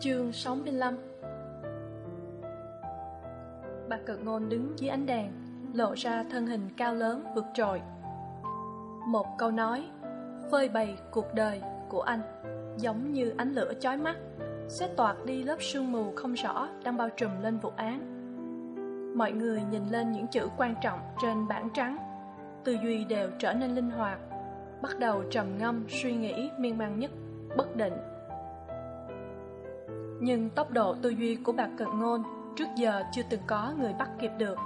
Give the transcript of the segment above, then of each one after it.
Chương 65 Bà Cực ngôn đứng dưới ánh đèn, Lộ ra thân hình cao lớn vượt trội. Một câu nói, Phơi bày cuộc đời của anh, Giống như ánh lửa chói mắt Sẽ toạt đi lớp sương mù không rõ Đang bao trùm lên vụ án. Mọi người nhìn lên những chữ quan trọng trên bảng trắng. Tư duy đều trở nên linh hoạt, Bắt đầu trầm ngâm suy nghĩ miên man nhất, Bất định nhưng tốc độ tư duy của bà cận ngôn trước giờ chưa từng có người bắt kịp được.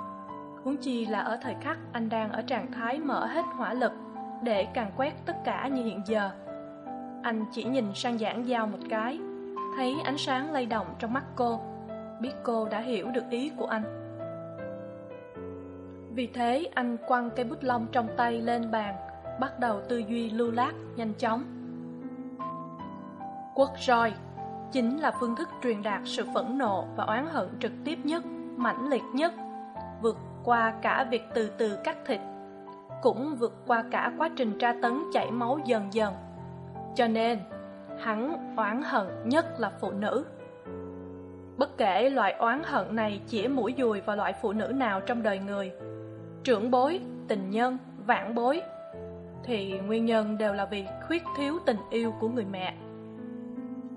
Huống chi là ở thời khắc anh đang ở trạng thái mở hết hỏa lực để càng quét tất cả như hiện giờ. Anh chỉ nhìn sang giảng giao một cái, thấy ánh sáng lay động trong mắt cô, biết cô đã hiểu được ý của anh. Vì thế, anh quăng cây bút lông trong tay lên bàn, bắt đầu tư duy lưu lát nhanh chóng. Quất roi chính là phương thức truyền đạt sự phẫn nộ và oán hận trực tiếp nhất, mãnh liệt nhất, vượt qua cả việc từ từ cắt thịt, cũng vượt qua cả quá trình tra tấn chảy máu dần dần. Cho nên, hắn oán hận nhất là phụ nữ. Bất kể loại oán hận này chỉ mũi dùi vào loại phụ nữ nào trong đời người, trưởng bối, tình nhân vãn bối, thì nguyên nhân đều là vì khuyết thiếu tình yêu của người mẹ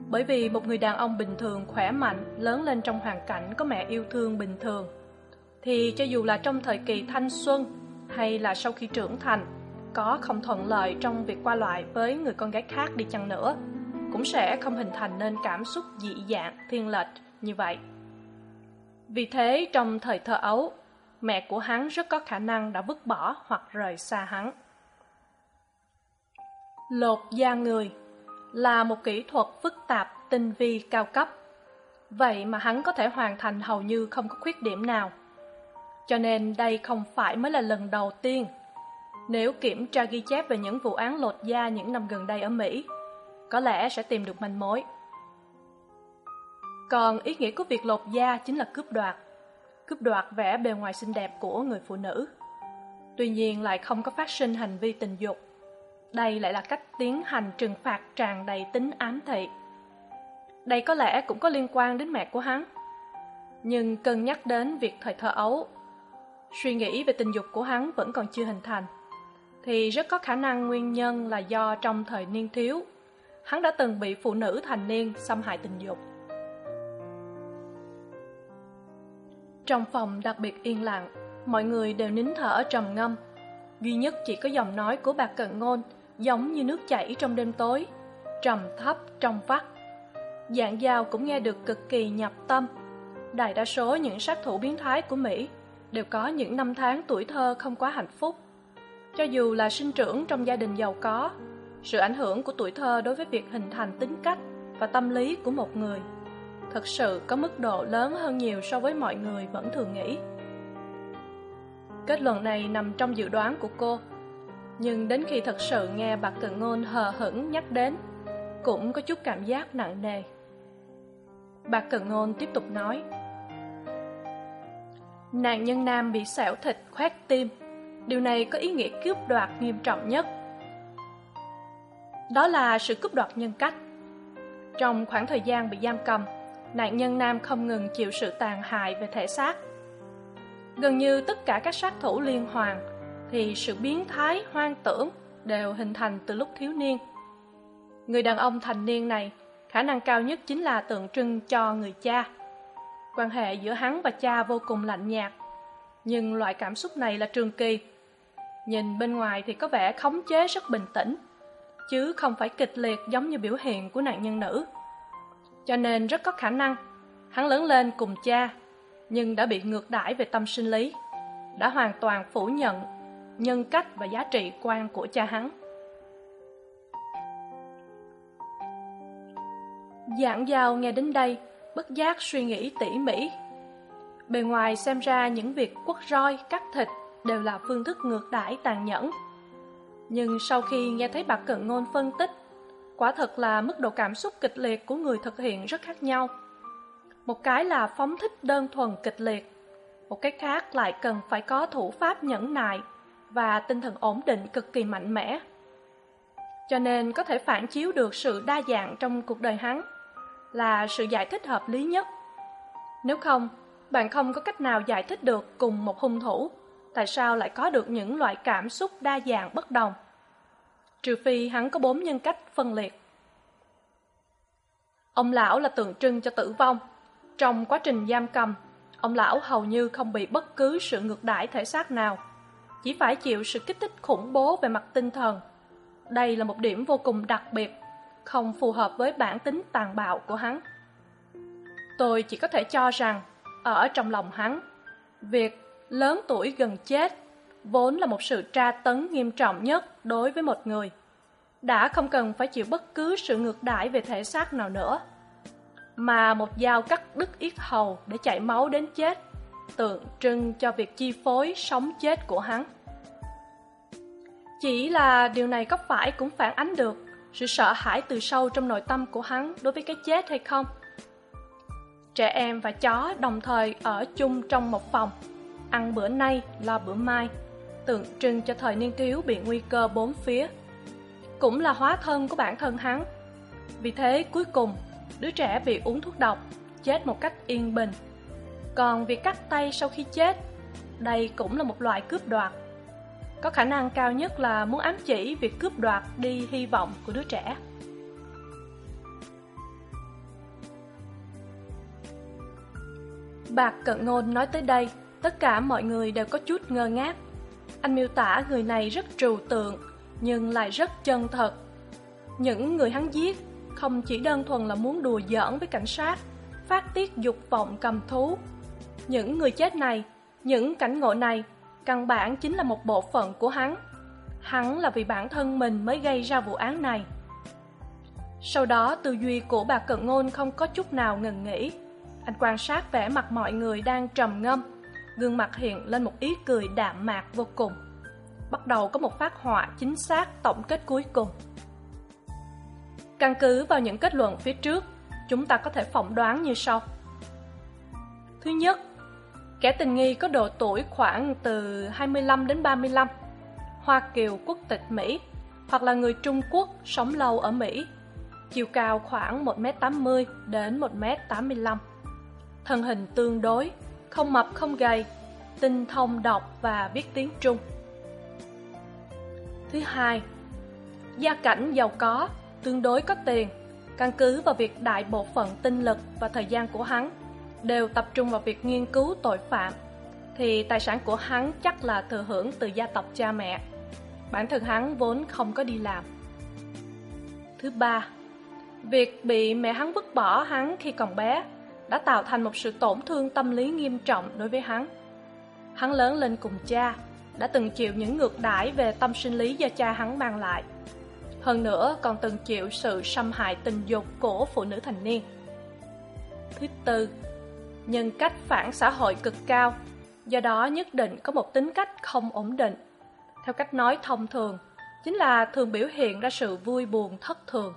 bởi vì một người đàn ông bình thường khỏe mạnh, lớn lên trong hoàn cảnh có mẹ yêu thương bình thường, thì cho dù là trong thời kỳ thanh xuân hay là sau khi trưởng thành, có không thuận lợi trong việc qua lại với người con gái khác đi chăng nữa, cũng sẽ không hình thành nên cảm xúc dị dạng, thiên lệch như vậy. Vì thế, trong thời thơ ấu, mẹ của hắn rất có khả năng đã vứt bỏ hoặc rời xa hắn. Lột da người là một kỹ thuật phức tạp, tinh vi, cao cấp. Vậy mà hắn có thể hoàn thành hầu như không có khuyết điểm nào. Cho nên đây không phải mới là lần đầu tiên. Nếu kiểm tra ghi chép về những vụ án lột da những năm gần đây ở mỹ, có lẽ sẽ tìm được manh mối. Còn ý nghĩa của việc lột da chính là cướp đoạt. Cướp đoạt vẻ bề ngoài xinh đẹp của người phụ nữ. Tuy nhiên lại không có phát sinh hành vi tình dục đây lại là cách tiến hành trừng phạt tràn đầy tính ám thị. Đây có lẽ cũng có liên quan đến mẹ của hắn. Nhưng cân nhắc đến việc thời thơ ấu, suy nghĩ về tình dục của hắn vẫn còn chưa hình thành, thì rất có khả năng nguyên nhân là do trong thời niên thiếu, hắn đã từng bị phụ nữ thành niên xâm hại tình dục. Trong phòng đặc biệt yên lặng, mọi người đều nín thở trầm ngâm. Duy nhất chỉ có giọng nói của bà cận ngôn giống như nước chảy trong đêm tối, trầm thấp trong vắt. Dạng dao cũng nghe được cực kỳ nhập tâm. Đại đa số những sát thủ biến thái của mỹ đều có những năm tháng tuổi thơ không quá hạnh phúc. Cho dù là sinh trưởng trong gia đình giàu có, sự ảnh hưởng của tuổi thơ đối với việc hình thành tính cách và tâm lý của một người thực sự có mức độ lớn hơn nhiều so với mọi người vẫn thường nghĩ. Kết luận này nằm trong dự đoán của cô nhưng đến khi thật sự nghe bà cận ngôn hờ hững nhắc đến, cũng có chút cảm giác nặng nề. Bà cận ngôn tiếp tục nói nạn nhân nam bị xẻo thịt khoét tim. Điều này có ý nghĩa cướp đoạt nghiêm trọng nhất. Đó là sự cướp đoạt nhân cách. Trong khoảng thời gian bị giam cầm, nạn nhân nam không ngừng chịu sự tàn hại về thể xác. Gần như tất cả các sát thủ liên hoàn thì sự biến thái, hoang tưởng đều hình thành từ lúc thiếu niên. Người đàn ông thành niên này, khả năng cao nhất chính là tượng trưng cho người cha. Quan hệ giữa hắn và cha vô cùng lạnh nhạt, nhưng loại cảm xúc này là trường kỳ. Nhìn bên ngoài thì có vẻ khống chế rất bình tĩnh, chứ không phải kịch liệt giống như biểu hiện của nạn nhân nữ. Cho nên rất có khả năng, hắn lớn lên cùng cha, nhưng đã bị ngược đãi về tâm sinh lý, đã hoàn toàn phủ nhận nhân cách và giá trị quan của cha hắn. Giảng giao nghe đến đây, bất giác suy nghĩ tỉ mỉ. Bề ngoài xem ra những việc quất roi, cắt thịt đều là phương thức ngược đãi tàn nhẫn. Nhưng sau khi nghe thấy bà cận ngôn phân tích, quả thật là mức độ cảm xúc kịch liệt của người thực hiện rất khác nhau. Một cái là phóng thích đơn thuần kịch liệt, một cái khác lại cần phải có thủ pháp nhẫn nại và tinh thần ổn định cực kỳ mạnh mẽ. Cho nên có thể phản chiếu được sự đa dạng trong cuộc đời hắn là sự giải thích hợp lý nhất. Nếu không, bạn không có cách nào giải thích được cùng một hung thủ, tại sao lại có được những loại cảm xúc đa dạng bất đồng? Trừ phi hắn có bốn nhân cách phân liệt. Ông lão là tượng trưng cho tử vong. Trong quá trình giam cầm, ông lão hầu như không bị bất cứ sự ngược đãi thể xác nào chỉ phải chịu sự kích thích khủng bố về mặt tinh thần. Đây là một điểm vô cùng đặc biệt, không phù hợp với bản tính tàn bạo của hắn. Tôi chỉ có thể cho rằng, ở trong lòng hắn, việc lớn tuổi gần chết vốn là một sự tra tấn nghiêm trọng nhất đối với một người, đã không cần phải chịu bất cứ sự ngược đãi về thể xác nào nữa, mà một dao cắt đứt yết hầu để chảy máu đến chết, tượng trưng cho việc chi phối sống chết của hắn chỉ là điều này có phải cũng phản ánh được sự sợ hãi từ sâu trong nội tâm của hắn đối với cái chết hay không? Trẻ em và chó đồng thời ở chung trong một phòng. Ăn bữa nay, lo bữa mai. Tượng trưng cho thời niên thiếu bị nguy cơ bốn phía. Cũng là hóa thân của bản thân hắn. Vì thế cuối cùng, đứa trẻ bị uống thuốc độc, chết một cách yên bình. Còn việc cắt tay sau khi chết, đây cũng là một loại cướp đoạt có khả năng cao nhất là muốn ám chỉ việc cướp đoạt đi hy vọng của đứa trẻ. Bạc cận ngôn nói tới đây, tất cả mọi người đều có chút ngơ ngác. Anh miêu tả người này rất trừu tượng, nhưng lại rất chân thật. Những người hắn giết không chỉ đơn thuần là muốn đùa giỡn với cảnh sát, phát tiết dục vọng cầm thú. Những người chết này, những cảnh ngộ này căn bản chính là một bộ phận của hắn. Hắn là vì bản thân mình mới gây ra vụ án này. Sau đó, tư duy của bà cận ngôn không có chút nào ngừng nghỉ. Anh quan sát vẻ mặt mọi người đang trầm ngâm. Gương mặt hiện lên một ý cười đạm mạc vô cùng. Bắt đầu có một phát họa chính xác tổng kết cuối cùng. Căn cứ vào những kết luận phía trước, chúng ta có thể phỏng đoán như sau. Thứ nhất kẻ tình nghi có độ tuổi khoảng từ 25 đến 35 hoa kiều quốc tịch mỹ, hoặc là người trung quốc sống lâu ở mỹ, chiều cao khoảng 1 m 80 đến 1 m 85 thân hình tương đối, không mập, không gầy, tinh thông đọc và biết tiếng trung. Thứ hai, gia cảnh giàu có, tương đối có tiền, căn cứ vào việc đại bộ phận tinh lực và thời gian của hắn đều tập trung vào việc nghiên cứu tội phạm, thì tài sản của hắn chắc là thừa hưởng từ gia tộc cha mẹ. Bản thân hắn vốn không có đi làm. Thứ ba, việc bị mẹ hắn vứt bỏ hắn khi còn bé đã tạo thành một sự tổn thương tâm lý nghiêm trọng đối với hắn. Hắn lớn lên cùng cha, đã từng chịu những ngược đãi về tâm sinh lý do cha hắn mang lại. Hơn nữa, còn từng chịu sự xâm hại tình dục của phụ nữ thành niên. Thứ tư nhân cách phản xã hội cực cao. Do đó nhất định có một tính cách không ổn định. Theo cách nói thông thường, chính là thường biểu hiện ra sự vui buồn thất thường.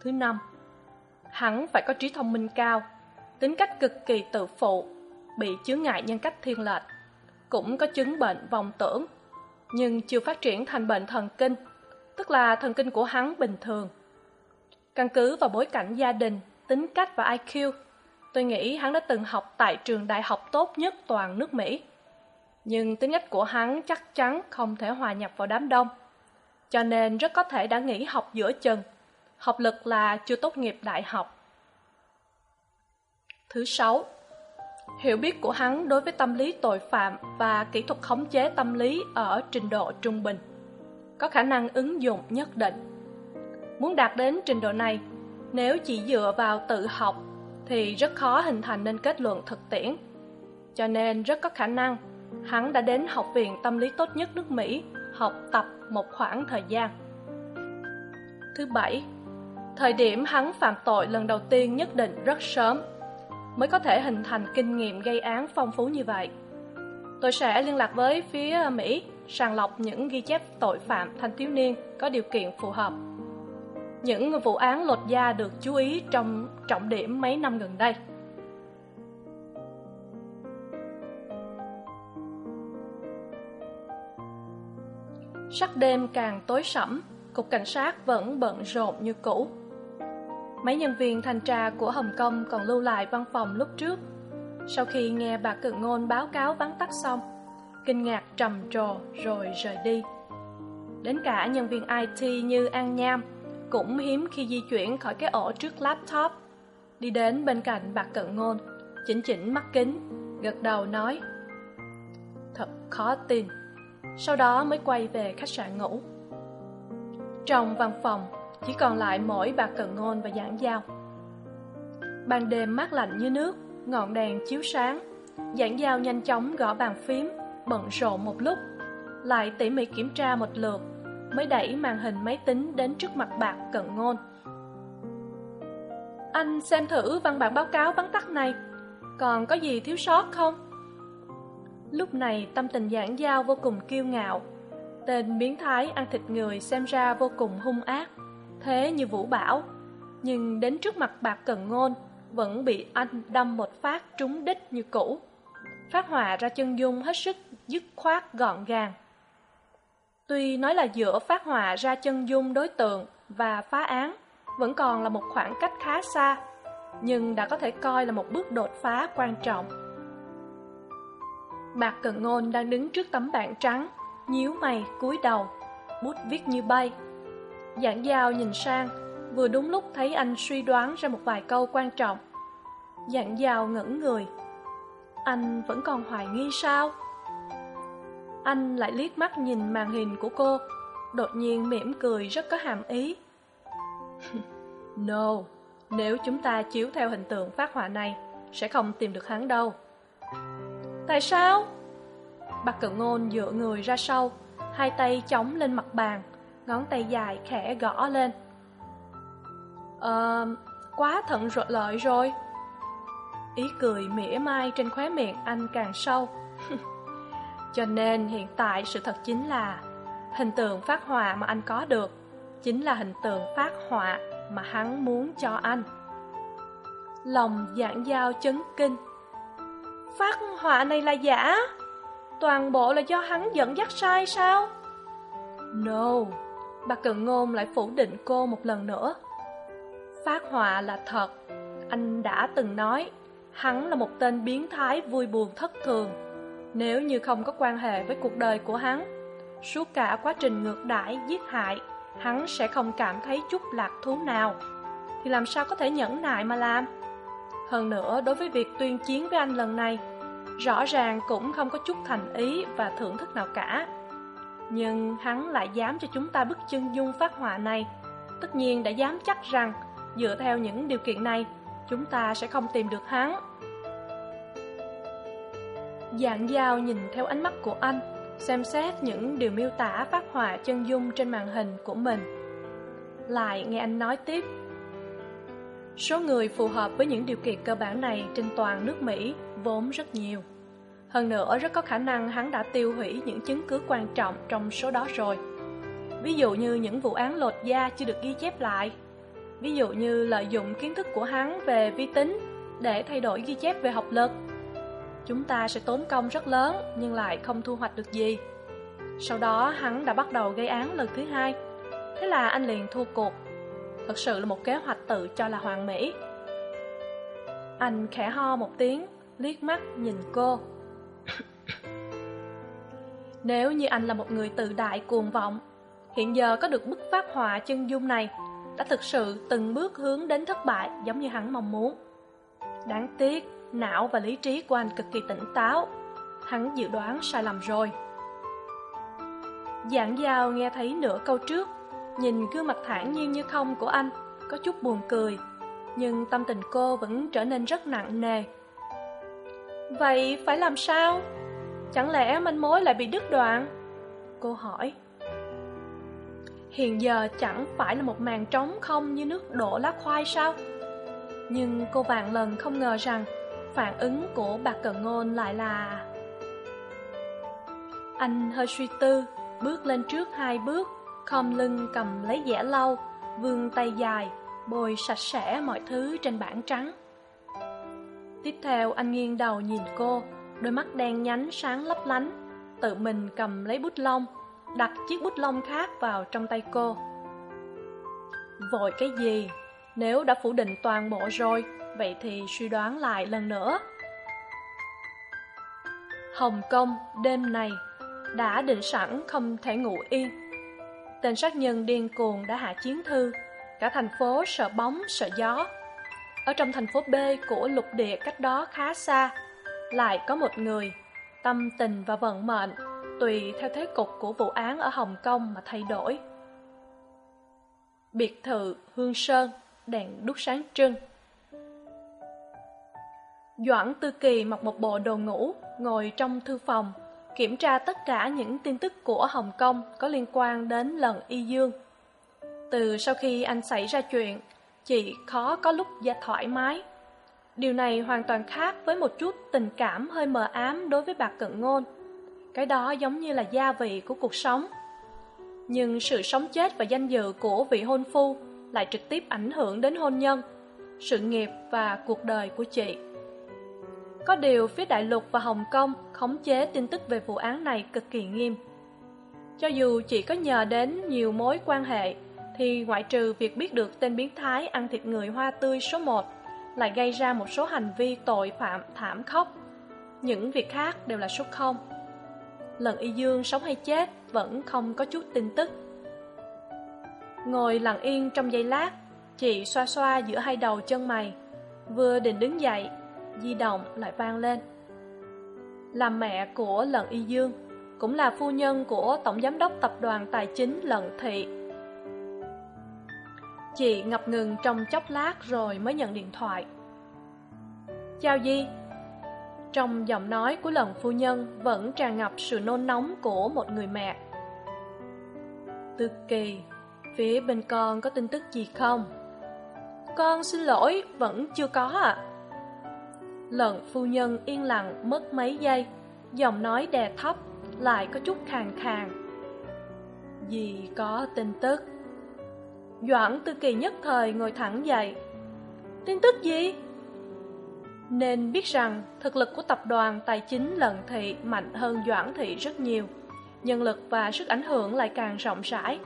Thứ năm hắn phải có trí thông minh cao, tính cách cực kỳ tự phụ, bị chướng ngại nhân cách thiên lệch, cũng có chứng bệnh vòng tưởng, nhưng chưa phát triển thành bệnh thần kinh, tức là thần kinh của hắn bình thường. Căn cứ vào bối cảnh gia đình, tính cách và iq tôi nghĩ hắn đã từng học tại trường đại học tốt nhất toàn nước mỹ. Nhưng tính cách của hắn chắc chắn không thể hòa nhập vào đám đông. Cho nên rất có thể đã nghỉ học giữa chừng. Học lực là chưa tốt nghiệp đại học. Thứ sáu, hiểu biết của hắn đối với tâm lý tội phạm và kỹ thuật khống chế tâm lý ở trình độ trung bình, có khả năng ứng dụng nhất định. Muốn đạt đến trình độ này, nếu chỉ dựa vào tự học thì rất khó hình thành nên kết luận thực tiễn. Cho nên rất có khả năng, hắn đã đến học viện tâm lý tốt nhất nước mỹ học tập một khoảng thời gian. Thứ bảy, thời điểm hắn phạm tội lần đầu tiên nhất định rất sớm, mới có thể hình thành kinh nghiệm gây án phong phú như vậy. Tôi sẽ liên lạc với phía mỹ sàng lọc những ghi chép tội phạm thanh thiếu niên có điều kiện phù hợp những vụ án lột da được chú ý trong trọng điểm mấy năm gần đây. Sắc đêm càng tối sẫm, cục cảnh sát vẫn bận rộn như cũ. Mấy nhân viên thanh tra của hồng kông còn lưu lại văn phòng lúc trước. Sau khi nghe bà cự ngôn báo cáo vắn tắt xong, kinh ngạc trầm trồ rồi rời đi. Đến cả nhân viên it như an nham cũng hiếm khi di chuyển khỏi cái ổ trước laptop. Đi đến bên cạnh bà cận ngôn, chỉnh chỉnh mắt kính, gật đầu nói, thật khó tin. Sau đó mới quay về khách sạn ngủ. Trong văn phòng, chỉ còn lại mỗi bà cận ngôn và giảng giao. Ban đêm mát lạnh như nước, ngọn đèn chiếu sáng. Giảng giao nhanh chóng gõ bàn phím, bận rộn một lúc, lại tỉ mỉ kiểm tra một lượt mới đẩy màn hình máy tính đến trước mặt bạc cận ngôn. Anh xem thử văn bản báo cáo vắn tắt này, còn có gì thiếu sót không? Lúc này tâm tình giảng giao vô cùng kiêu ngạo, tên biến thái ăn thịt người xem ra vô cùng hung ác, thế như vũ bảo. Nhưng đến trước mặt bạc cần ngôn, vẫn bị anh đâm một phát trúng đích như cũ, phát họa ra chân dung hết sức dứt khoát gọn gàng tuy nói là giữa phát họa ra chân dung đối tượng và phá án, vẫn còn là một khoảng cách khá xa, nhưng đã có thể coi là một bước đột phá quan trọng. Bạc cần ngôn đang đứng trước tấm bảng trắng, nhíu mày cúi đầu, bút viết như bay. Giảng giao nhìn sang, vừa đúng lúc thấy anh suy đoán ra một vài câu quan trọng. Giảng giao ngẩng người. Anh vẫn còn hoài nghi sao? Anh lại liếc mắt nhìn màn hình của cô, đột nhiên mỉm cười rất có hàm ý. No, nếu chúng ta chiếu theo hình tượng phát họa này, sẽ không tìm được hắn đâu. Tại sao? Bạc cự ngôn dựa người ra sau, hai tay chống lên mặt bàn, ngón tay dài khẽ gõ lên. Ờ quá thận rộn lợi rồi. Ý cười mỉa mai trên khóe miệng anh càng sâu. cho nên hiện tại sự thật chính là, hình tượng phát họa mà anh có được chính là hình tượng phát họa mà hắn muốn cho anh. Lòng giảng giao chấn kinh. Phát họa này là giả? Toàn bộ là do hắn dẫn dắt sai sao? No, bà cận ngôn lại phủ định cô một lần nữa. Phát họa là thật. Anh đã từng nói, hắn là một tên biến thái vui buồn thất thường nếu như không có quan hệ với cuộc đời của hắn. Suốt cả quá trình ngược đãi, giết hại, hắn sẽ không cảm thấy chút lạc thú nào. Thì làm sao có thể nhẫn nại mà làm? Hơn nữa, đối với việc tuyên chiến với anh lần này, rõ ràng cũng không có chút thành ý và thưởng thức nào cả. Nhưng hắn lại dám cho chúng ta bức chân dung phát họa này. Tất nhiên đã dám chắc rằng, dựa theo những điều kiện này, chúng ta sẽ không tìm được hắn dạng dao nhìn theo ánh mắt của anh, xem xét những điều miêu tả phát họa chân dung trên màn hình của mình. Lại nghe anh nói tiếp. Số người phù hợp với những điều kiện cơ bản này trên toàn nước mỹ vốn rất nhiều. Hơn nữa, rất có khả năng hắn đã tiêu hủy những chứng cứ quan trọng trong số đó rồi. Ví dụ như những vụ án lột da chưa được ghi chép lại. Ví dụ như lợi dụng kiến thức của hắn về vi tính để thay đổi ghi chép về học lực chúng ta sẽ tốn công rất lớn, nhưng lại không thu hoạch được gì. Sau đó, hắn đã bắt đầu gây án lần thứ hai. Thế là anh liền thua cuộc. Thật sự là một kế hoạch tự cho là hoàn mỹ. Anh khẽ ho một tiếng, liếc mắt nhìn cô. Nếu như anh là một người tự đại cuồng vọng, hiện giờ có được bức phát họa chân dung này, đã thực sự từng bước hướng đến thất bại giống như hắn mong muốn. Đáng tiếc não và lý trí của anh cực kỳ tỉnh táo. Hắn dự đoán sai lầm rồi. Giảng giao nghe thấy nửa câu trước. Nhìn gương mặt thản nhiên như không của anh, có chút buồn cười. Nhưng tâm tình cô vẫn trở nên rất nặng nề. Vậy phải làm sao? Chẳng lẽ manh mối lại bị đứt đoạn? Cô hỏi. Hiện giờ chẳng phải là một màn trống không như nước đổ lá khoai sao? Nhưng cô vạn lần không ngờ rằng phản ứng của bà cận ngôn lại là anh hơi suy tư, bước lên trước hai bước, khom lưng cầm lấy dẻ lau, vươn tay dài, bôi sạch sẽ mọi thứ trên bảng trắng. Tiếp theo, anh nghiêng đầu nhìn cô, đôi mắt đen nhánh sáng lấp lánh, tự mình cầm lấy bút lông, đặt chiếc bút lông khác vào trong tay cô. Vội cái gì? Nếu đã phủ định toàn bộ rồi vậy thì suy đoán lại lần nữa. Hồng kông đêm này đã định sẵn không thể ngủ yên. Tên sát nhân điên cuồng đã hạ chiến thư. Cả thành phố sợ bóng, sợ gió. Ở trong thành phố b của lục địa cách đó khá xa, lại có một người tâm tình và vận mệnh tùy theo thế cục của vụ án ở hồng kông mà thay đổi. Biệt thự hương sơn, đèn đúc sáng trưng doãn tư kỳ mặc một bộ đồ ngủ, ngồi trong thư phòng, kiểm tra tất cả những tin tức của hồng kông có liên quan đến lần y dương. Từ sau khi anh xảy ra chuyện, chị khó có lúc ra thoải mái. Điều này hoàn toàn khác với một chút tình cảm hơi mờ ám đối với bà cận ngôn. Cái đó giống như là gia vị của cuộc sống. Nhưng sự sống chết và danh dự của vị hôn phu lại trực tiếp ảnh hưởng đến hôn nhân, sự nghiệp và cuộc đời của chị có điều phía đại lục và hồng kông khống chế tin tức về vụ án này cực kỳ nghiêm. Cho dù chỉ có nhờ đến nhiều mối quan hệ, thì ngoại trừ việc biết được tên biến thái ăn thịt người hoa tươi số một lại gây ra một số hành vi tội phạm thảm khốc. Những việc khác đều là số không. Lần y dương sống hay chết vẫn không có chút tin tức. Ngồi lặng yên trong giây lát, chị xoa xoa giữa hai đầu chân mày, vừa định đứng dậy di động lại vang lên. Làm mẹ của lần y dương, cũng là phu nhân của tổng giám đốc tập đoàn tài chính lận thị. Chị ngập ngừng trong chốc lát rồi mới nhận điện thoại. Chào di. Trong giọng nói của lần phu nhân vẫn tràn ngập sự nôn nóng của một người mẹ. Tư kỳ, phía bên con có tin tức gì không? Con xin lỗi, vẫn chưa có ạ. à lợn phu nhân yên lặng mất mấy giây. Giọng nói đè thấp, lại có chút khàn khàn. Dì có tin tức. Doãn tư kỳ nhất thời ngồi thẳng dậy. Tin tức gì? Nên biết rằng thực lực của tập đoàn tài chính lận thị mạnh hơn doãn thị rất nhiều. Nhân lực và sức ảnh hưởng lại càng rộng rãi.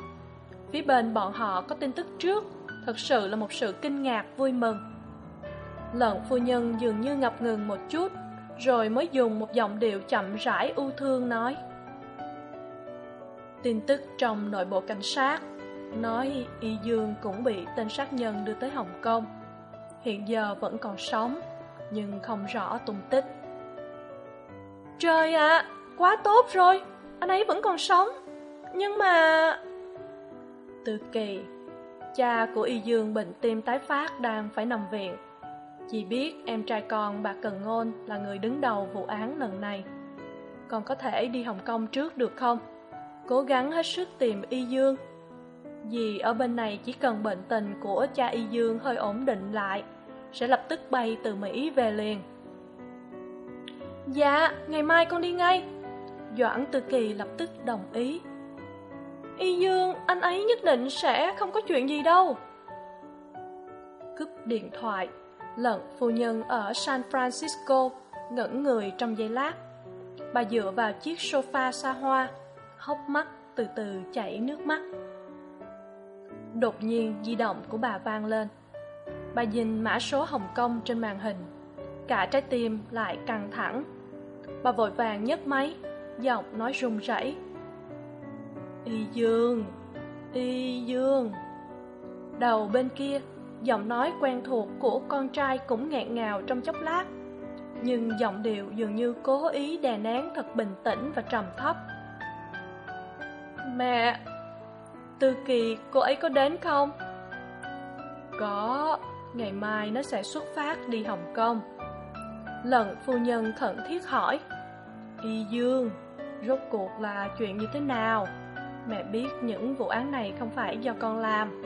Phía bên bọn họ có tin tức trước. Thật sự là một sự kinh ngạc vui mừng lợn phu nhân dường như ngập ngừng một chút, rồi mới dùng một giọng điệu chậm rãi ưu thương nói. Tin tức trong nội bộ cảnh sát nói y dương cũng bị tên sát nhân đưa tới hồng kông. Hiện giờ vẫn còn sống, nhưng không rõ tung tích. Trời ạ, quá tốt rồi, anh ấy vẫn còn sống. Nhưng mà từ kỳ, cha của y dương bệnh tim tái phát đang phải nằm viện chị biết em trai con bà cần ngôn là người đứng đầu vụ án lần này. Con có thể đi hồng kông trước được không? Cố gắng hết sức tìm y dương. Vì ở bên này chỉ cần bệnh tình của cha y dương hơi ổn định lại, sẽ lập tức bay từ mỹ về liền. Dạ ngày mai con đi ngay. Doãn tư kỳ lập tức đồng ý. Y dương, anh ấy nhất định sẽ không có chuyện gì đâu. Cúp điện thoại lận phu nhân ở san francisco ngẩn người trong giây lát. Bà dựa vào chiếc sofa xa hoa, hốc mắt từ từ chảy nước mắt. Đột nhiên di động của bà vang lên. Bà nhìn mã số hồng kông trên màn hình. Cả trái tim lại căng thẳng. Bà vội vàng nhấc máy, giọng nói run rẩy. Y dương y dương. Đầu bên kia giọng nói quen thuộc của con trai cũng nghẹn ngào trong chốc lát. Nhưng giọng điệu dường như cố ý đè nén thật bình tĩnh và trầm thấp. Mẹ tư kỳ cô ấy có đến không? Có, ngày mai nó sẽ xuất phát đi hồng kông. Lần phu nhân khẩn thiết hỏi. Y dương, rốt cuộc là chuyện như thế nào? Mẹ biết những vụ án này không phải do con làm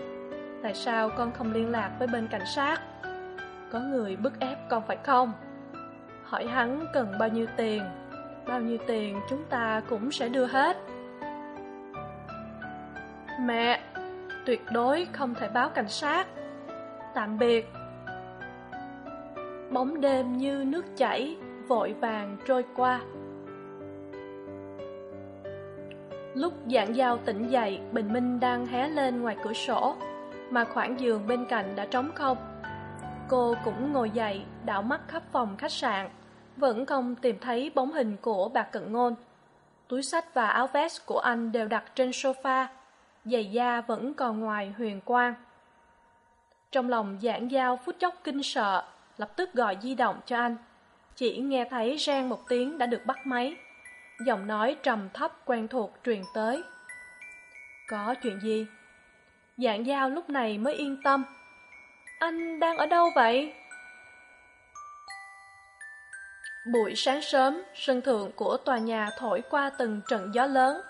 tại sao con không liên lạc với bên cảnh sát? Có người bức ép con phải không? Hỏi hắn cần bao nhiêu tiền, bao nhiêu tiền chúng ta cũng sẽ đưa hết. Mẹ, tuyệt đối không thể báo cảnh sát. Tạm biệt. Bóng đêm như nước chảy, vội vàng trôi qua. Lúc dạng dao tỉnh dậy, bình minh đang hé lên ngoài cửa sổ mà khoảng giường bên cạnh đã trống không. Cô cũng ngồi dậy, đảo mắt khắp phòng khách sạn, vẫn không tìm thấy bóng hình của bà cận ngôn. Túi sách và áo vest của anh đều đặt trên sofa, giày da vẫn còn ngoài huyền quang. Trong lòng giảng giao phút chốc kinh sợ, lập tức gọi di động cho anh. Chỉ nghe thấy rang một tiếng đã được bắt máy. Giọng nói trầm thấp quen thuộc truyền tới. Có chuyện gì? Dạng giao lúc này mới yên tâm. Anh đang ở đâu vậy? Buổi sáng sớm, sân thượng của tòa nhà thổi qua từng trận gió lớn.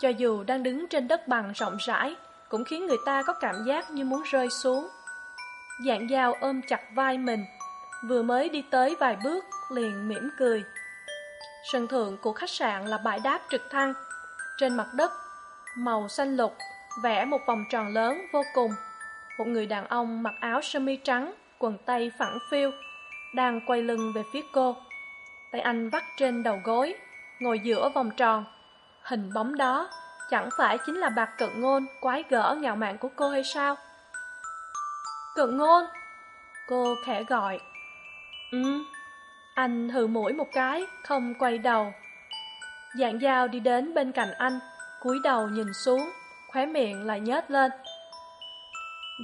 Cho dù đang đứng trên đất bằng rộng rãi, cũng khiến người ta có cảm giác như muốn rơi xuống. Dạng dao ôm chặt vai mình, vừa mới đi tới vài bước, liền mỉm cười. Sân thượng của khách sạn là bãi đáp trực thăng. Trên mặt đất, màu xanh lục vẽ một vòng tròn lớn vô cùng. Một người đàn ông mặc áo sơ mi trắng, quần tây phẳng phiu, đang quay lưng về phía cô. Tay anh vắt trên đầu gối, ngồi giữa vòng tròn. Hình bóng đó chẳng phải chính là bạc cận ngôn quái gở ngạo mạn của cô hay sao? Cận ngôn! Cô khẽ gọi. Ừ anh hừ mũi một cái, không quay đầu. Dạng dao đi đến bên cạnh anh, cúi đầu nhìn xuống khóe miệng lại nhếch lên.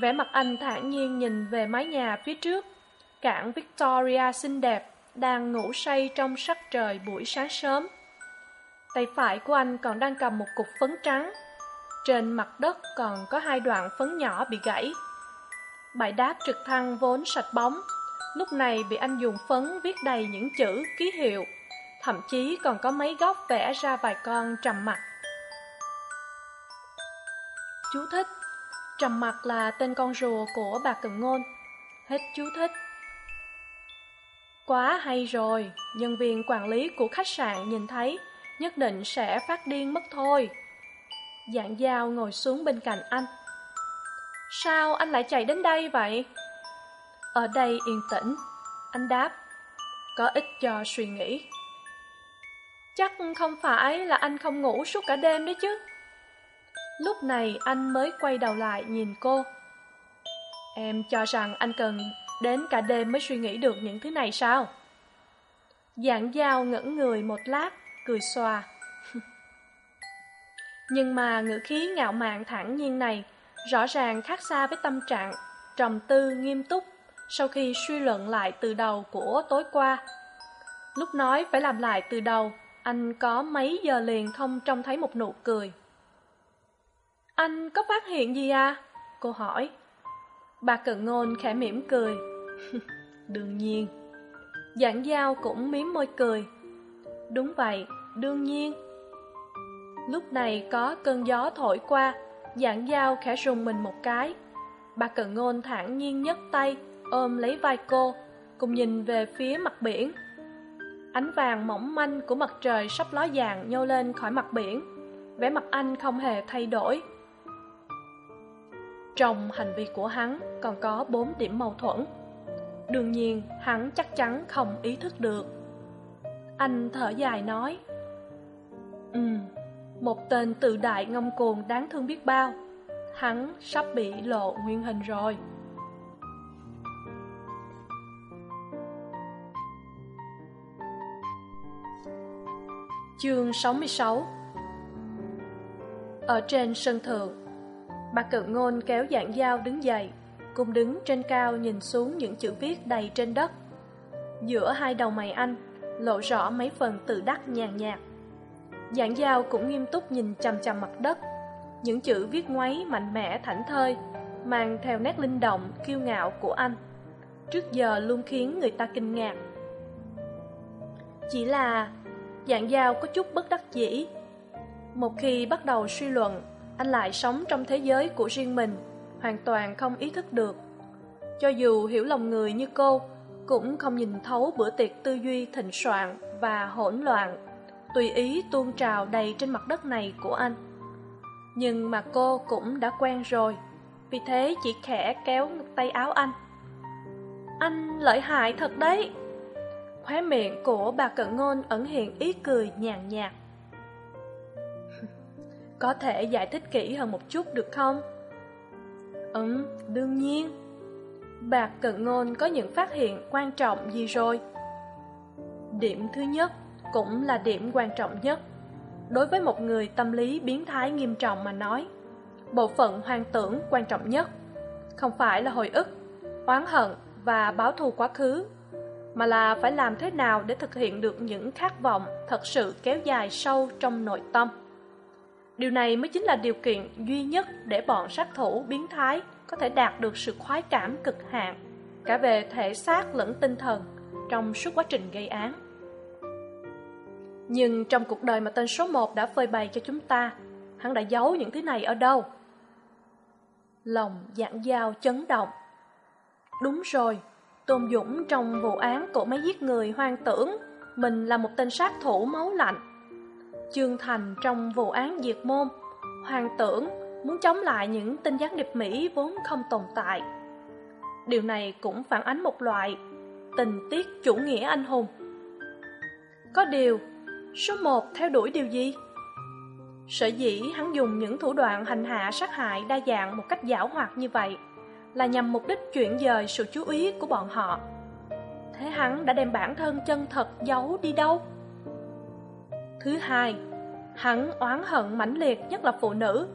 Vẻ mặt anh thản nhiên nhìn về mái nhà phía trước. Cảng victoria xinh đẹp đang ngủ say trong sắc trời buổi sáng sớm. Tay phải của anh còn đang cầm một cục phấn trắng. Trên mặt đất còn có hai đoạn phấn nhỏ bị gãy. Bãi đáp trực thăng vốn sạch bóng. Lúc này bị anh dùng phấn viết đầy những chữ ký hiệu. Thậm chí còn có mấy góc vẽ ra vài con trầm mặt chú thích. Trầm mặt là tên con rùa của bà cần ngôn. Hết chú thích. Quá hay rồi, nhân viên quản lý của khách sạn nhìn thấy, nhất định sẽ phát điên mất thôi. Dạng dao ngồi xuống bên cạnh anh. Sao anh lại chạy đến đây vậy? Ở đây yên tĩnh. Anh đáp. Có ích cho suy nghĩ. Chắc không phải là anh không ngủ suốt cả đêm đấy chứ lúc này anh mới quay đầu lại nhìn cô. Em cho rằng anh cần đến cả đêm mới suy nghĩ được những thứ này sao? Dạng giao ngẩng người một lát, cười xòa. Nhưng mà ngữ khí ngạo mạn thản nhiên này rõ ràng khác xa với tâm trạng, trầm tư nghiêm túc sau khi suy luận lại từ đầu của tối qua. Lúc nói phải làm lại từ đầu, anh có mấy giờ liền không trông thấy một nụ cười anh có phát hiện gì à? Cô hỏi. Bà cận ngôn khẽ mỉm cười. cười đương nhiên. Giảng giao cũng miếm môi cười. Đúng vậy, đương nhiên. Lúc này có cơn gió thổi qua, giảng giao khẽ rùng mình một cái. Bà cận ngôn thản nhiên nhấc tay, ôm lấy vai cô, cùng nhìn về phía mặt biển. Ánh vàng mỏng manh của mặt trời sắp ló dạng nhô lên khỏi mặt biển. Vẻ mặt anh không hề thay đổi trong hành vi của hắn, còn có bốn điểm mâu thuẫn. Đương nhiên, hắn chắc chắn không ý thức được. Anh thở dài nói ừ một tên tự đại ngông cuồng đáng thương biết bao. Hắn sắp bị lộ nguyên hình rồi. Chương sáu mươi sáu. Ở trên sân thượng bà cận ngôn kéo dạng dao đứng dậy, cùng đứng trên cao nhìn xuống những chữ viết đầy trên đất. Giữa hai đầu mày anh lộ rõ mấy phần tự đắc nhàn nhạt. Dạng dao cũng nghiêm túc nhìn chằm chằm mặt đất. Những chữ viết ngoáy mạnh mẽ thảnh thơi, mang theo nét linh động, kiêu ngạo của anh. Trước giờ luôn khiến người ta kinh ngạc. Chỉ là dạng dao có chút bất đắc dĩ. Một khi bắt đầu suy luận anh lại sống trong thế giới của riêng mình, hoàn toàn không ý thức được. Cho dù hiểu lòng người như cô, cũng không nhìn thấu bữa tiệc tư duy thịnh soạn và hỗn loạn, tùy ý tuôn trào đầy trên mặt đất này của anh. Nhưng mà cô cũng đã quen rồi, vì thế chỉ khẽ kéo tay áo anh. Anh lợi hại thật đấy. Khóe miệng của bà cận ngôn ẩn hiện ý cười nhàn nhạt có thể giải thích kỹ hơn một chút được không? Ừ đương nhiên. Bà cận ngôn có những phát hiện quan trọng gì rồi? Điểm thứ nhất cũng là điểm quan trọng nhất. Đối với một người tâm lý biến thái nghiêm trọng mà nói bộ phận hoang tưởng quan trọng nhất. Không phải là hồi ức oán hận và báo thù quá khứ mà là phải làm thế nào để thực hiện được những khát vọng thật sự kéo dài sâu trong nội tâm điều này mới chính là điều kiện duy nhất để bọn sát thủ biến thái có thể đạt được sự khoái cảm cực hạn, cả về thể xác lẫn tinh thần trong suốt quá trình gây án. Nhưng trong cuộc đời mà tên số một đã phơi bày cho chúng ta, hắn đã giấu những thứ này ở đâu? Lòng dạng dao chấn động. Đúng rồi, tôn dũng trong vụ án cổ máy giết người hoang tưởng, mình là một tên sát thủ máu lạnh chương thành trong vụ án diệt môn. Hoàng tưởng muốn chống lại những tin gián điệp mỹ vốn không tồn tại. Điều này cũng phản ánh một loại tình tiết chủ nghĩa anh hùng. Có điều, số một theo đuổi điều gì? Sở dĩ hắn dùng những thủ đoạn hành hạ sát hại đa dạng một cách giảo hoạt như vậy là nhằm mục đích chuyển dời sự chú ý của bọn họ. Thế hắn đã đem bản thân chân thật giấu đi đâu? Thứ hai, hắn oán hận mãnh liệt nhất là phụ nữ.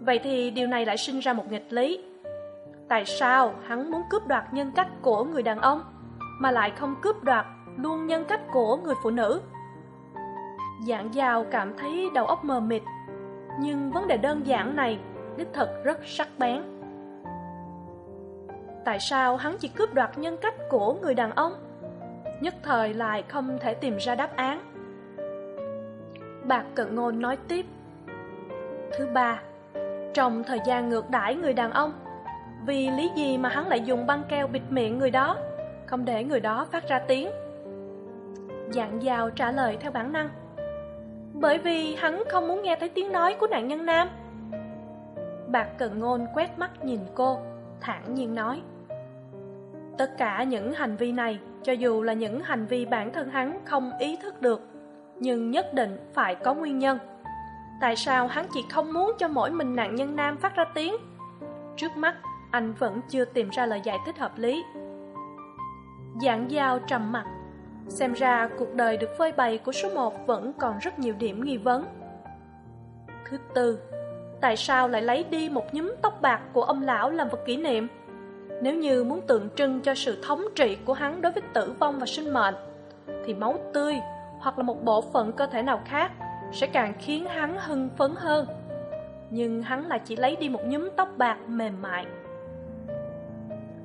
Vậy thì điều này lại sinh ra một nghịch lý. Tại sao hắn muốn cướp đoạt nhân cách của người đàn ông, mà lại không cướp đoạt luôn nhân cách của người phụ nữ? Dạng giàu cảm thấy đầu óc mờ mịt, nhưng vấn đề đơn giản này đích thật rất sắc bén. Tại sao hắn chỉ cướp đoạt nhân cách của người đàn ông? Nhất thời lại không thể tìm ra đáp án bạc cận ngôn nói tiếp. Thứ ba, trong thời gian ngược đãi người đàn ông, vì lý gì mà hắn lại dùng băng keo bịt miệng người đó, không để người đó phát ra tiếng? Dạng dào trả lời theo bản năng. Bởi vì hắn không muốn nghe thấy tiếng nói của nạn nhân nam. Bạc cận ngôn quét mắt nhìn cô, thản nhiên nói. Tất cả những hành vi này, cho dù là những hành vi bản thân hắn không ý thức được nhưng nhất định phải có nguyên nhân. Tại sao hắn chỉ không muốn cho mỗi mình nạn nhân nam phát ra tiếng? Trước mắt, anh vẫn chưa tìm ra lời giải thích hợp lý. Dạng giao trầm mặc. Xem ra cuộc đời được phơi bày của số một vẫn còn rất nhiều điểm nghi vấn. Thứ tư, tại sao lại lấy đi một nhúm tóc bạc của ông lão làm vật kỷ niệm? Nếu như muốn tượng trưng cho sự thống trị của hắn đối với tử vong và sinh mệnh, thì máu tươi hoặc là một bộ phận cơ thể nào khác sẽ càng khiến hắn hưng phấn hơn. Nhưng hắn lại chỉ lấy đi một nhúm tóc bạc mềm mại.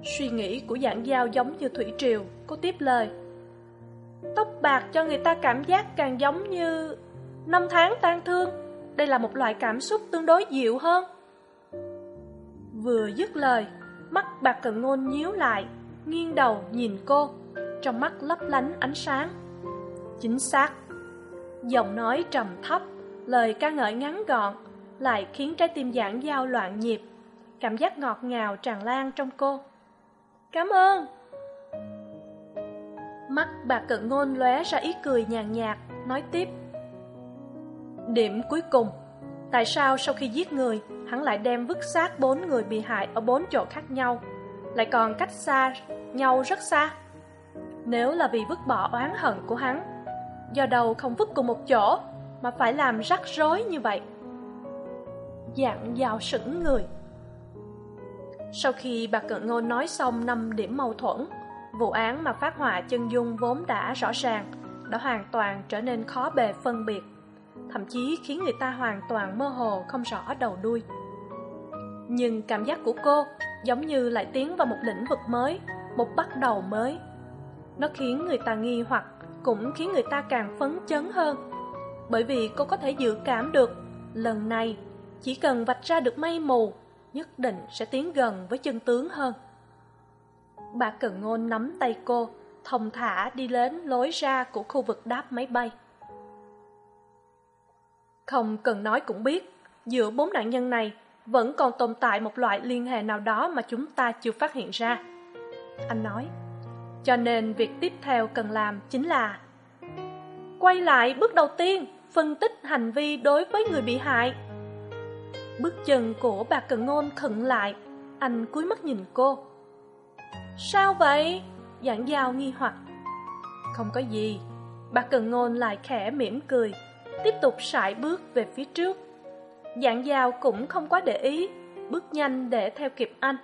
Suy nghĩ của dạng dao giống như thủy triều, cô tiếp lời. Tóc bạc cho người ta cảm giác càng giống như năm tháng tan thương. Đây là một loại cảm xúc tương đối dịu hơn. Vừa dứt lời, mắt bạc cần ngôn nhíu lại, nghiêng đầu nhìn cô, trong mắt lấp lánh ánh sáng chính xác. Giọng nói trầm thấp, lời ca ngợi ngắn gọn, lại khiến trái tim giảng giao loạn nhịp, cảm giác ngọt ngào tràn lan trong cô. Cảm ơn. Mắt bà cận ngôn lóe ra ý cười nhàn nhạt, nói tiếp. Điểm cuối cùng, tại sao sau khi giết người, hắn lại đem vứt xác bốn người bị hại ở bốn chỗ khác nhau, lại còn cách xa nhau rất xa? Nếu là vì vứt bỏ oán hận của hắn do đâu không vứt cùng một chỗ, mà phải làm rắc rối như vậy. Dạng dào sững người. Sau khi bà cận ngôn nói xong năm điểm mâu thuẫn, vụ án mà phát họa chân dung vốn đã rõ ràng, đã hoàn toàn trở nên khó bề phân biệt, thậm chí khiến người ta hoàn toàn mơ hồ không rõ đầu đuôi. Nhưng cảm giác của cô giống như lại tiến vào một lĩnh vực mới, một bắt đầu mới. Nó khiến người ta nghi hoặc cũng khiến người ta càng phấn chấn hơn. Bởi vì cô có thể dự cảm được, lần này, chỉ cần vạch ra được mây mù, nhất định sẽ tiến gần với chân tướng hơn. Bà cần ngôn nắm tay cô thông thả đi đến lối ra của khu vực đáp máy bay. Không cần nói cũng biết, giữa bốn nạn nhân này, vẫn còn tồn tại một loại liên hệ nào đó mà chúng ta chưa phát hiện ra. Anh nói cho nên việc tiếp theo cần làm chính là quay lại bước đầu tiên, phân tích hành vi đối với người bị hại. Bước chân của bà cần ngôn khựng lại, anh cúi mắt nhìn cô. Sao vậy? Giảng giao nghi hoặc. Không có gì. Bà cần ngôn lại khẽ mỉm cười, tiếp tục sải bước về phía trước. Dạng giao cũng không quá để ý, bước nhanh để theo kịp anh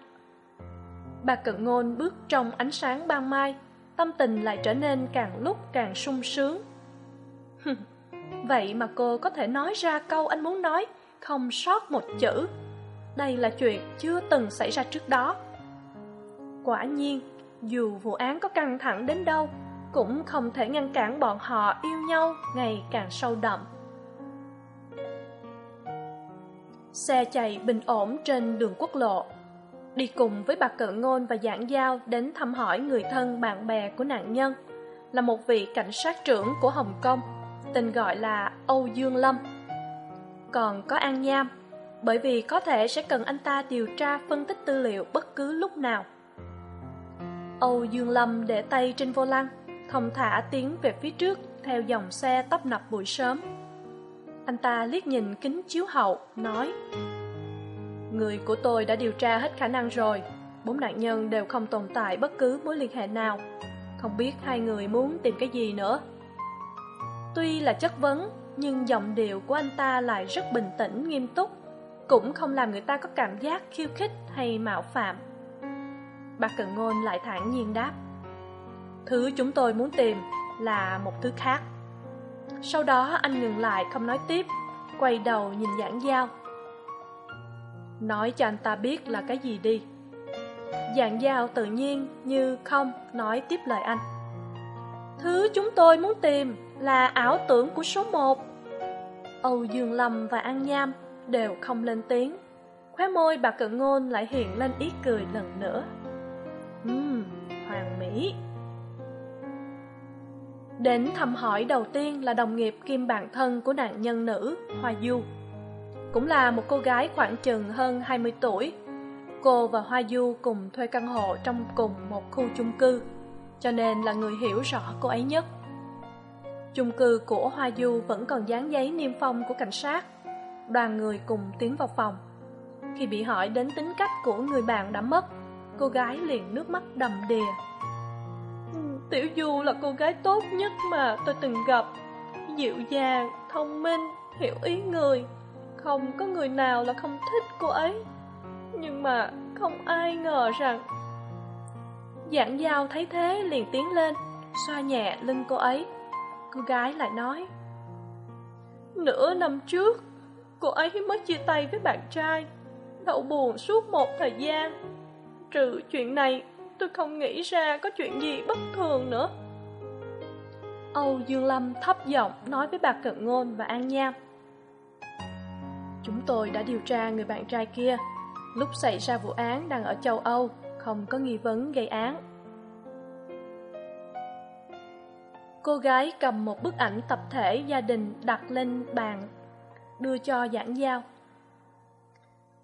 bà cận ngôn bước trong ánh sáng ban mai, tâm tình lại trở nên càng lúc càng sung sướng. Vậy mà cô có thể nói ra câu anh muốn nói, không sót một chữ. Đây là chuyện chưa từng xảy ra trước đó. Quả nhiên, dù vụ án có căng thẳng đến đâu, cũng không thể ngăn cản bọn họ yêu nhau ngày càng sâu đậm. Xe chạy bình ổn trên đường quốc lộ đi cùng với bà cận ngôn và giảng giao đến thăm hỏi người thân, bạn bè của nạn nhân, là một vị cảnh sát trưởng của hồng kông, tên gọi là âu dương lâm. Còn có an nham, bởi vì có thể sẽ cần anh ta điều tra, phân tích tư liệu bất cứ lúc nào. Âu dương lâm để tay trên vô lăng, thong thả tiến về phía trước theo dòng xe tấp nập buổi sớm. Anh ta liếc nhìn kính chiếu hậu, nói người của tôi đã điều tra hết khả năng rồi. Bốn nạn nhân đều không tồn tại bất cứ mối liên hệ nào. Không biết hai người muốn tìm cái gì nữa. Tuy là chất vấn, nhưng giọng điệu của anh ta lại rất bình tĩnh, nghiêm túc. Cũng không làm người ta có cảm giác khiêu khích hay mạo phạm. Bà cần ngôn lại thản nhiên đáp, thứ chúng tôi muốn tìm là một thứ khác. Sau đó anh ngừng lại không nói tiếp, quay đầu nhìn giảng giao nói cho anh ta biết là cái gì đi. Dạng giao tự nhiên như không nói tiếp lời anh. Thứ chúng tôi muốn tìm là ảo tưởng của số một. Âu dương lâm và an nham đều không lên tiếng. Khóe môi bà cận ngôn lại hiện lên ý cười lần nữa. Ừm hoàng mỹ. Đến thăm hỏi đầu tiên là đồng nghiệp kim bạn thân của nạn nhân nữ, hoa du cũng là một cô gái khoảng chừng hơn hai mươi tuổi. Cô và hoa du cùng thuê căn hộ trong cùng một khu chung cư, cho nên là người hiểu rõ cô ấy nhất. Chung cư của hoa du vẫn còn dán giấy niêm phong của cảnh sát. Đoàn người cùng tiến vào phòng. Khi bị hỏi đến tính cách của người bạn đã mất, cô gái liền nước mắt đầm đìa. Ừ, tiểu du là cô gái tốt nhất mà tôi từng gặp. Dịu dàng, thông minh, hiểu ý người không có người nào là không thích cô ấy. Nhưng mà không ai ngờ rằng giảng giao thấy thế liền tiến lên, xoa nhẹ lưng cô ấy. Cô gái lại nói, nửa năm trước, cô ấy mới chia tay với bạn trai. Đậu buồn suốt một thời gian. Trừ chuyện này, tôi không nghĩ ra có chuyện gì bất thường nữa. Âu dương lâm thấp giọng nói với bà cận ngôn và an nham chúng tôi đã điều tra người bạn trai kia. Lúc xảy ra vụ án đang ở châu âu, không có nghi vấn gây án. Cô gái cầm một bức ảnh tập thể gia đình đặt lên bàn, đưa cho giảng giao.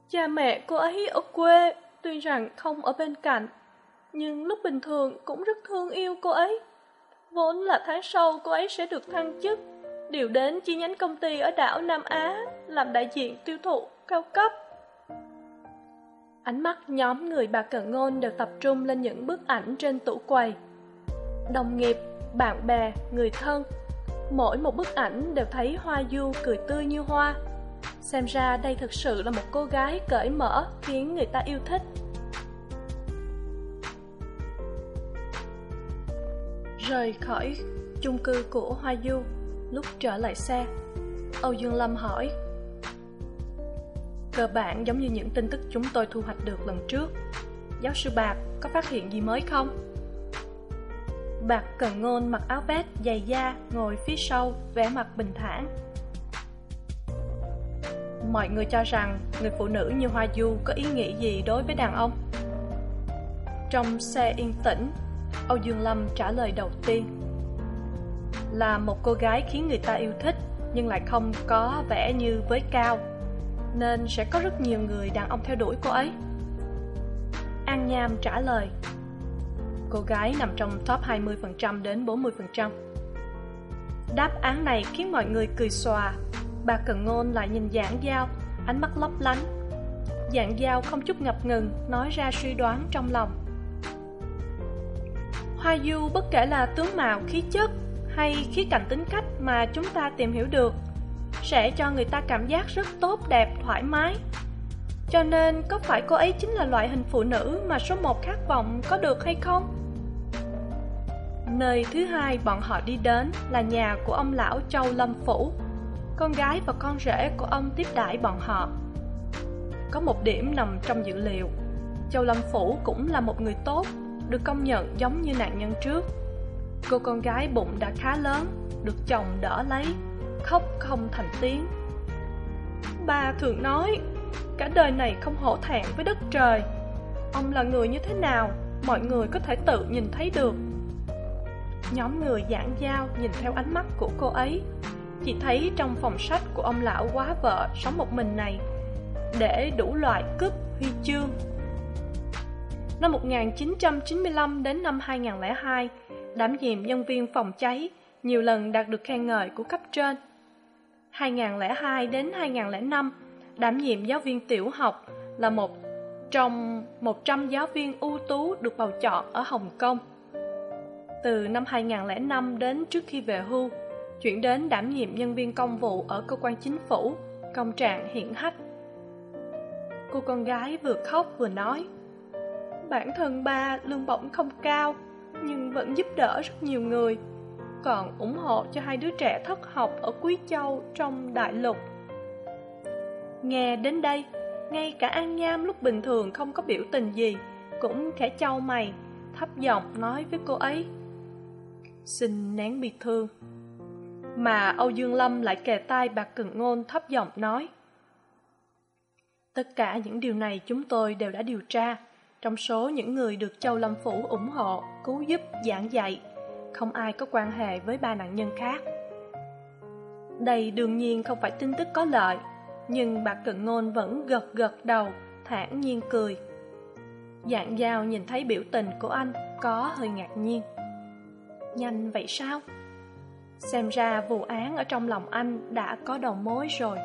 Cha mẹ cô ấy ở quê, tuy rằng không ở bên cạnh, nhưng lúc bình thường cũng rất thương yêu cô ấy. Vốn là tháng sau cô ấy sẽ được thăng chức điều đến chi nhánh công ty ở đảo nam á, làm đại diện tiêu thụ, cao cấp. Ánh mắt nhóm người bà cận ngôn đều tập trung lên những bức ảnh trên tủ quầy. Đồng nghiệp, bạn bè, người thân, mỗi một bức ảnh đều thấy hoa du cười tươi như hoa. Xem ra đây thực sự là một cô gái cởi mở khiến người ta yêu thích. Rời khỏi chung cư của hoa du lúc trở lại xe. Âu dương lâm hỏi, cơ bản giống như những tin tức chúng tôi thu hoạch được lần trước. Giáo sư bạc có phát hiện gì mới không? Bạc cần ngôn mặc áo vest dày da, ngồi phía sau, vẻ mặt bình thản. Mọi người cho rằng người phụ nữ như hoa du có ý nghĩ gì đối với đàn ông? Trong xe yên tĩnh, âu dương lâm trả lời đầu tiên là một cô gái khiến người ta yêu thích nhưng lại không có vẻ như với cao nên sẽ có rất nhiều người đàn ông theo đuổi cô ấy an nham trả lời cô gái nằm trong top 20% đến 40%. Đáp án này khiến mọi người cười xòa. Bà Cần Ngôn lại nhìn Giảng Giao, ánh mắt lấp lánh. Giảng Giao không chút ngập ngừng, nói ra suy đoán trong lòng. Hoa Du bất kể là tướng mạo, khí chất hay khía cạnh tính cách mà chúng ta tìm hiểu được sẽ cho người ta cảm giác rất tốt đẹp, thoải mái. Cho nên có phải cô ấy chính là loại hình phụ nữ mà số một khát vọng có được hay không? Nơi thứ hai bọn họ đi đến là nhà của ông lão Châu Lâm Phủ. Con gái và con rể của ông tiếp đãi bọn họ. Có một điểm nằm trong dữ liệu. Châu Lâm Phủ cũng là một người tốt, được công nhận giống như nạn nhân trước. Cô con gái bụng đã khá lớn, được chồng đỡ lấy, khóc không thành tiếng. ba thường nói, cả đời này không hổ thẹn với đất trời. Ông là người như thế nào, mọi người có thể tự nhìn thấy được. Nhóm người giảng giao nhìn theo ánh mắt của cô ấy Chỉ thấy trong phòng sách của ông lão quá vợ sống một mình này Để đủ loại cướp huy chương Năm 1995 đến năm 2002 Đảm nhiệm nhân viên phòng cháy Nhiều lần đạt được khen ngợi của cấp trên 2002 đến 2005 Đảm nhiệm giáo viên tiểu học Là một trong 100 giáo viên ưu tú được bầu chọn ở Hồng Kông từ năm 2005 đến trước khi về hưu, chuyển đến đảm nhiệm nhân viên công vụ ở cơ quan chính phủ, công trạng hiển hách. Cô con gái vừa khóc vừa nói, bản thân ba lương bổng không cao, nhưng vẫn giúp đỡ rất nhiều người, còn ủng hộ cho hai đứa trẻ thất học ở Quý Châu trong đại lục. Nghe đến đây, ngay cả An Nham lúc bình thường không có biểu tình gì, cũng khẽ trao mày, thấp giọng nói với cô ấy xin nén biệt thương. Mà âu dương lâm lại kề tai bạc cừng ngôn thấp giọng nói tất cả những điều này chúng tôi đều đã điều tra trong số những người được châu lâm phủ ủng hộ, cứu giúp, giảng dạy, không ai có quan hệ với ba nạn nhân khác. Đây đương nhiên không phải tin tức có lợi, nhưng bạc cận ngôn vẫn gật gật đầu, thản nhiên cười. Dạng dao nhìn thấy biểu tình của anh có hơi ngạc nhiên. Nhanh vậy sao? Xem ra vụ án ở trong lòng anh đã có đầu mối rồi.